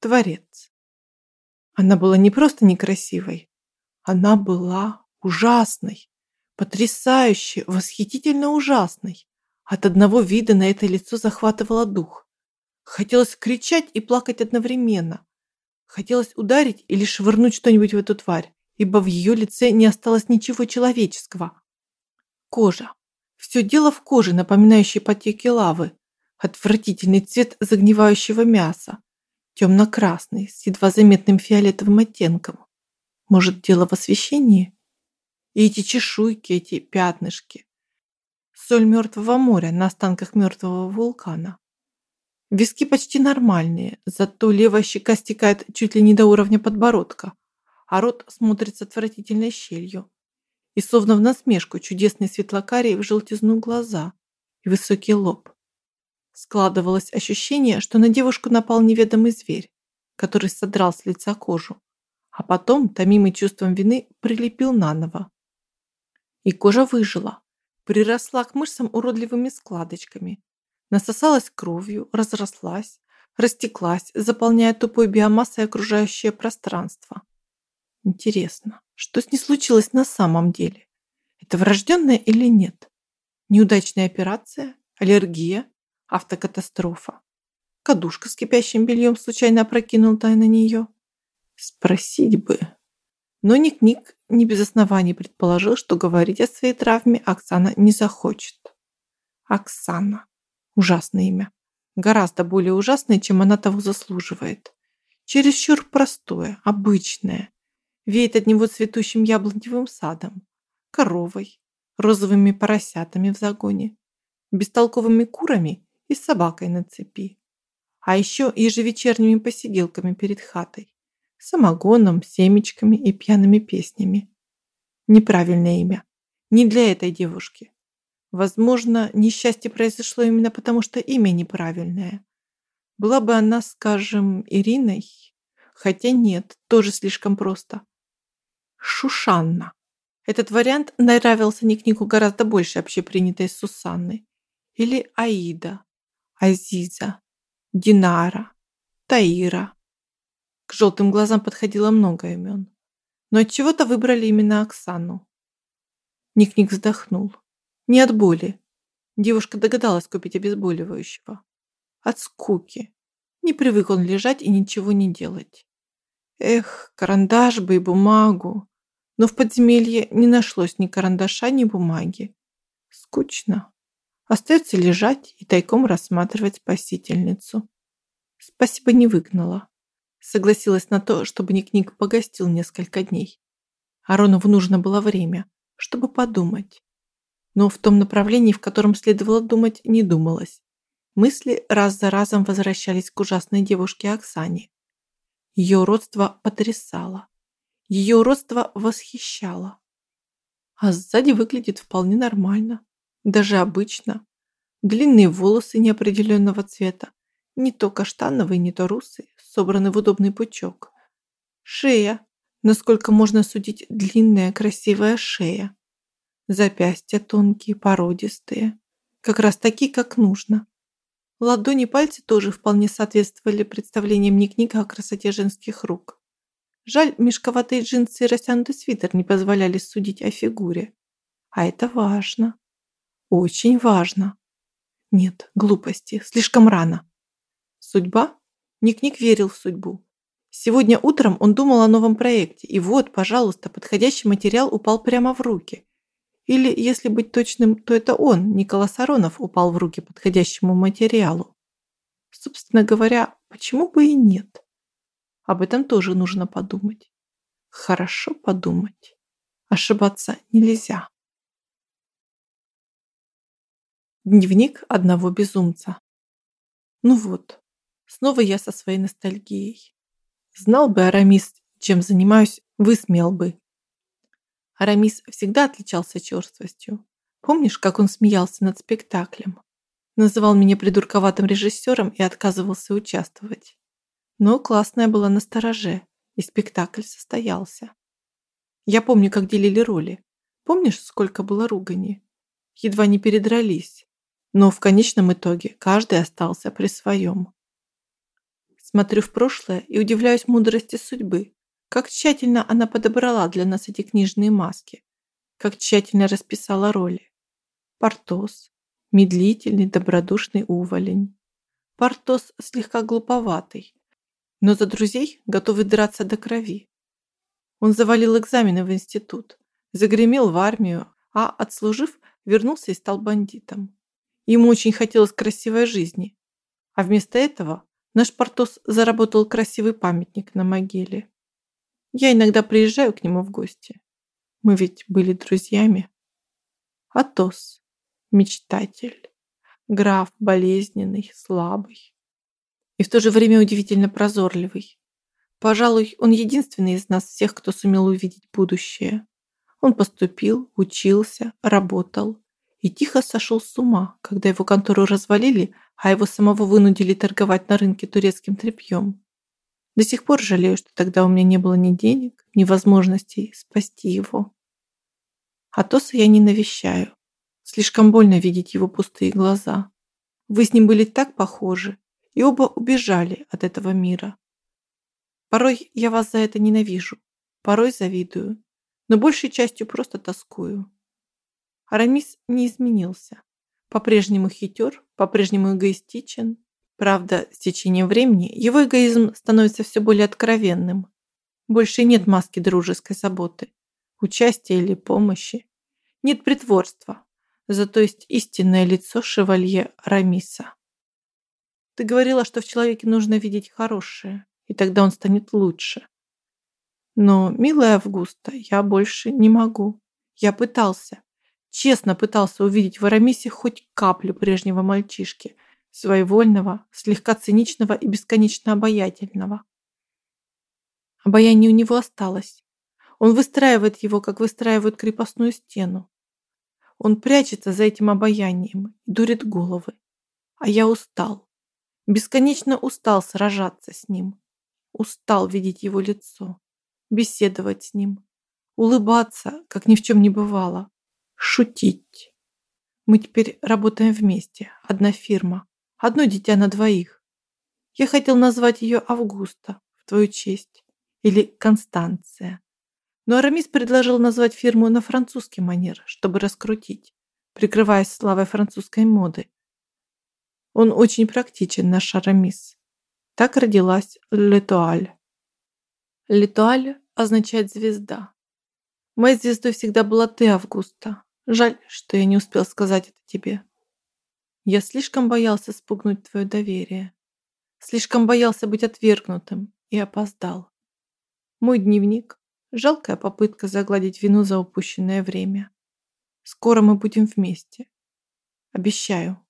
Творец. Она была не просто некрасивой, она была ужасной, потрясающе, восхитительно ужасной. От одного вида на это лицо захватывало дух. Хотелось кричать и плакать одновременно. Хотелось ударить или швырнуть что-нибудь в эту тварь, ибо в ее лице не осталось ничего человеческого. Кожа. Все дело в коже, напоминающей потеки лавы. Отвратительный цвет загнивающего мяса. Темно-красный, с едва заметным фиолетовым оттенком. Может, дело в освещении? И эти чешуйки, эти пятнышки. Соль мертвого моря на останках мертвого вулкана. Виски почти нормальные, зато левая щека стекает чуть ли не до уровня подбородка, а рот смотрится отвратительной щелью. И словно в насмешку чудесные светлокарие в желтизну глаза и высокий лоб. Складывалось ощущение, что на девушку напал неведомый зверь, который содрал с лица кожу, а потом, томимый чувством вины, прилепил наново. И кожа выжила, приросла к мышцам уродливыми складочками, насосалась кровью, разрослась, растеклась, заполняя тупой биомассой окружающее пространство. Интересно, что с ней случилось на самом деле? Это врожденное или нет? Неудачная операция? Аллергия? Автокатастрофа? Кадушка с кипящим бельем случайно опрокинута на нее? Спросить бы. Но Ник-Ник не без оснований предположил, что говорить о своей травме Оксана не захочет. Оксана. Ужасное имя. Гораздо более ужасное, чем она того заслуживает. Чересчур простое, обычное. Веет от него цветущим яблоневым садом, коровой, розовыми поросятами в загоне, бестолковыми курами и собакой на цепи. А еще ежевечерними посиделками перед хатой, самогоном, семечками и пьяными песнями. Неправильное имя. Не для этой девушки. Возможно, несчастье произошло именно потому, что имя неправильное. Была бы она, скажем, Ириной, хотя нет, тоже слишком просто. Шушанна. Этот вариант нравился Никнику гораздо больше общепринятой Сусанны. Или Аида, Азиза, Динара, Таира. К желтым глазам подходило много имен. Но от чего то выбрали именно Оксану. Ник-Ник вздохнул. Не от боли. Девушка догадалась купить обезболивающего. От скуки. Не привык он лежать и ничего не делать. Эх, карандаш бы и бумагу. Но в подземелье не нашлось ни карандаша, ни бумаги. Скучно. Остается лежать и тайком рассматривать спасительницу. Спасибо не выгнала. Согласилась на то, чтобы Ник-Ник погостил несколько дней. Аронову нужно было время, чтобы подумать но в том направлении, в котором следовало думать, не думалось. Мысли раз за разом возвращались к ужасной девушке Оксане. Ее уродство потрясало. Ее уродство восхищало. А сзади выглядит вполне нормально. Даже обычно. Длинные волосы неопределенного цвета. Не то каштановые, не то русые, собраны в удобный пучок. Шея. Насколько можно судить, длинная красивая шея. Запястья тонкие, породистые. Как раз такие, как нужно. Ладони пальцы тоже вполне соответствовали представлениям Ник-Ника о красоте женских рук. Жаль, мешковатые джинсы и растянутый свитер не позволяли судить о фигуре. А это важно. Очень важно. Нет, глупости, слишком рано. Судьба? Ник-Ник верил в судьбу. Сегодня утром он думал о новом проекте, и вот, пожалуйста, подходящий материал упал прямо в руки. Или, если быть точным, то это он, Николас Аронов, упал в руки подходящему материалу. Собственно говоря, почему бы и нет? Об этом тоже нужно подумать. Хорошо подумать. Ошибаться нельзя. Дневник одного безумца. Ну вот, снова я со своей ностальгией. Знал бы Арамис, чем занимаюсь, высмеял бы. Арамис всегда отличался черствостью. Помнишь, как он смеялся над спектаклем? Называл меня придурковатым режиссером и отказывался участвовать. Но классная была на стороже, и спектакль состоялся. Я помню, как делили роли. Помнишь, сколько было ругани? Едва не передрались. Но в конечном итоге каждый остался при своем. Смотрю в прошлое и удивляюсь мудрости судьбы. Как тщательно она подобрала для нас эти книжные маски. Как тщательно расписала роли. Портос. Медлительный, добродушный уволень. Портос слегка глуповатый, но за друзей готовый драться до крови. Он завалил экзамены в институт, загремел в армию, а, отслужив, вернулся и стал бандитом. Ему очень хотелось красивой жизни, а вместо этого наш Портос заработал красивый памятник на могиле. Я иногда приезжаю к нему в гости. Мы ведь были друзьями. Атос, мечтатель, граф болезненный, слабый и в то же время удивительно прозорливый. Пожалуй, он единственный из нас всех, кто сумел увидеть будущее. Он поступил, учился, работал и тихо сошел с ума, когда его контору развалили, а его самого вынудили торговать на рынке турецким тряпьем. До сих пор жалею, что тогда у меня не было ни денег, ни возможностей спасти его. Атоса я не навещаю. Слишком больно видеть его пустые глаза. Вы с ним были так похожи, и оба убежали от этого мира. Порой я вас за это ненавижу, порой завидую, но большей частью просто тоскую. Арамис не изменился. По-прежнему хитер, по-прежнему эгоистичен. Правда, с течением времени его эгоизм становится все более откровенным. Больше нет маски дружеской заботы, участия или помощи. Нет притворства, зато есть истинное лицо шевалье Рамиса. Ты говорила, что в человеке нужно видеть хорошее, и тогда он станет лучше. Но, милая Августа, я больше не могу. Я пытался, честно пытался увидеть в Арамисе хоть каплю прежнего мальчишки, своевольного, слегка циничного и бесконечно обаятельного. Обаяние у него осталось. Он выстраивает его, как выстраивают крепостную стену. Он прячется за этим обаянием дурит головы. А я устал. Бесконечно устал сражаться с ним. Устал видеть его лицо, беседовать с ним, улыбаться, как ни в чем не бывало, шутить. Мы теперь работаем вместе, одна фирма, одно дитя на двоих. Я хотел назвать ее Августа в твою честь или Констанция. Но Арамис предложил назвать фирму на французский манер, чтобы раскрутить, прикрываясь славой французской моды. Он очень практичен, наш Арамис. Так родилась Летуаль. Летуаль означает звезда. Моей звездой всегда была ты, Августа. Жаль, что я не успел сказать это тебе. Я слишком боялся спугнуть твое доверие. Слишком боялся быть отвергнутым и опоздал. Мой дневник – жалкая попытка загладить вину за упущенное время. Скоро мы будем вместе. Обещаю.